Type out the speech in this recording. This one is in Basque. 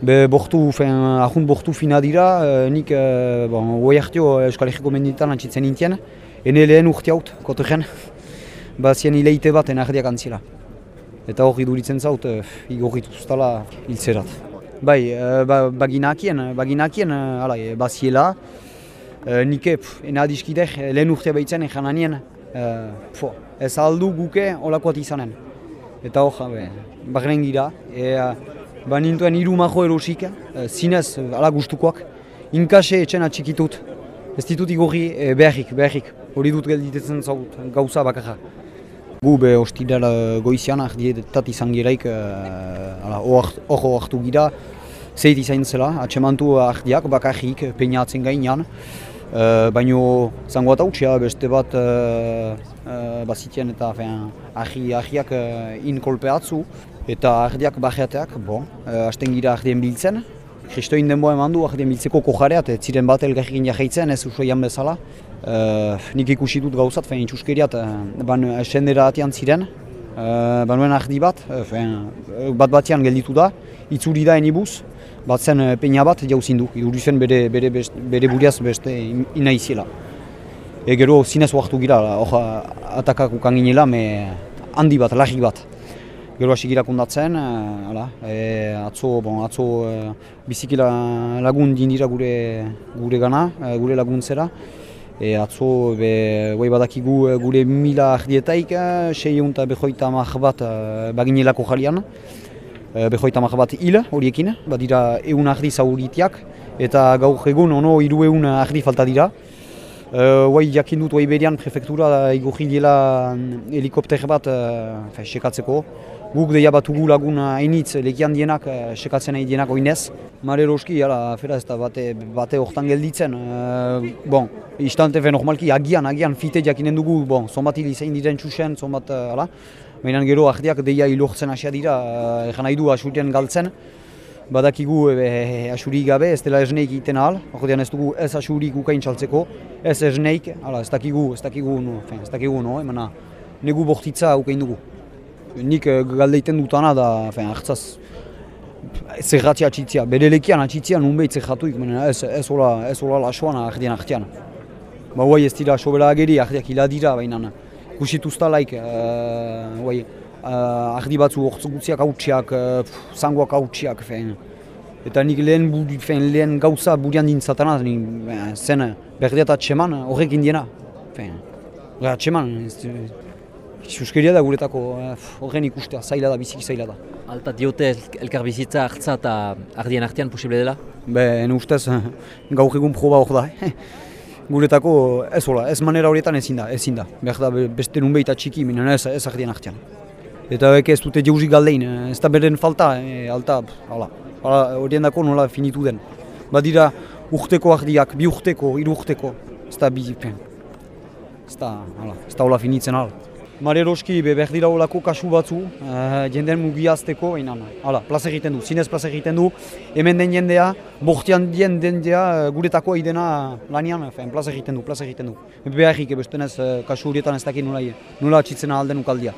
Be bortu, fen, ahunt bortu fina dira, uh, nik, uh, bon, oi hartio Euskal Herriko menditan antzitzen nintien, ene lehen urte haut, kotogen, ba zien hileite bat enardiak antzila. Eta hori duritzen zaut, uh, igorritu zutala hiltzerat. Bai, uh, ba, baginakien, baginakien, ala, e, baziela, uh, nik pf, ena adiskidek lehen urte behitzen egan anien, uh, ez aldu guke olakoat izanen. Eta hor, bagren gira, e, ba nintuen hiru majo erosik, e, zinez, ala gustukoak, inkase etxena txikitut, ez ditut igorri e, beharrik, beharrik, hori dut gelditetzen zaut, gauza bakarra. Gu be hostidara goizian ardietat izan giraik, hor hartu gira, zeit izan zela, atsemantu ardiak bakarrik peinatzen gainean, Uh, Baina zango bat hautsia, beste bat uh, uh, bazitien eta ahi, ahiak uh, inkolpeatzu eta ardiak bajeateak, bon, uh, hasten gira ardien biltzen. Kristoin denboa eman du ardien biltzeko kojareat, ez ziren bat elgarrikin jaheitzen, ez usoian bezala. Uh, nik ikusi dut gauzat, fein txuskeriat, uh, ban esendera atian ziren. Uh, banuen ardi bat, uh, bat batian gelditu da, itzuri da enibuz, bat zen eh, peina bat jauzin du, iduri zen bere, bere, bere buriaz beste ina iziela. E gero zinez oartu gira, hor atakak ukan ginela, me handi bat, lagik bat. Gero hasi gira kundatzen, uh, e, atzo, bon, atzo uh, biziki lagun dindira gure, gure gana, gure laguntzera. E, atzo, be, bai badakigu gure mila ardietaik, sei egun eta behoita bat uh, baginelako jalian. Eh, behoita mar bat hil horiekin, badira egun ardi zauritiak, eta gaur egun ono hiru egun ardi falta dira. Uh, jakin dut, berian prefektura igorri dela mm, helikopter bat uh, sekatzeko. Guk deia bat ugu lagun hainitz lekian dienak, uh, sekatzen nahi dienak oinez. Mare eroski, ala, fera ez da bate, bate hortan gelditzen. Uh, bon, istante normalki agian, agian fite jakinen dugu, bon, zonbat hil izan diren txusen, zonbat, uh, ala. Baina gero ahdiak deia ilortzen hasia dira, egan nahi du asurien galtzen. Badakigu e, asurik gabe, ez dela esneik egiten ahal, ordean ez dugu ez asurik ukain txaltzeko, ez esneik, ala, ez dakigu, ez dakigu, no, fin, ez dakigu, no, emana, negu bortitza ukain dugu. Nik galdeiten dutana da, fin, hartzaz, zerratia atxitzia, bere lekian atxitzia nun behit zerratuik, ez, ez hola, ez hola lasoan ahdian ahdian. Ba, guai ez dira sobela ageri, ahdiak hiladira, baina, kusituztalaik, uh, bai, uh, ardi batzu ortsu gutziak hautsiak, zangoak hautsiak, fein. Eta nik lehen, budi, fein, lehen gauza burian dintzatana, zen berdeat atseman horrek indiena. Fein, atseman, suskeria da guretako horren uh, ikustea, zaila da, biziki zaila da. Alta diote elkar bizitza hartza eta ardien artean posible dela? Be, ustez, gaur egun proba hor da. guretako ez hola, ez manera horietan ezin da, ezin da. Behar da beste nun behita txiki, minen ez, ez ardien artean. Eta hek ez dute jauzi galdein, eh, ez da beren falta, e, alta, hala, horien dako nola finitu den. Badira urteko ardiak, bi urteko, hiru urteko, ez da bi, ez da, hala, ez da hola finitzen hala. Mareroski be behar dira olako kasu batzu, uh, jenden mugiazteko, baina, hala, plaza egiten du, zinez plaza egiten du, hemen den jendea, bortian den jendea, uh, guretako idena lanian, fein, plaza egiten du, plaza egiten du. Beharrik, ebestenez, uh, kasu horietan ez dakit nula, nula atxitzena alden ukaldia.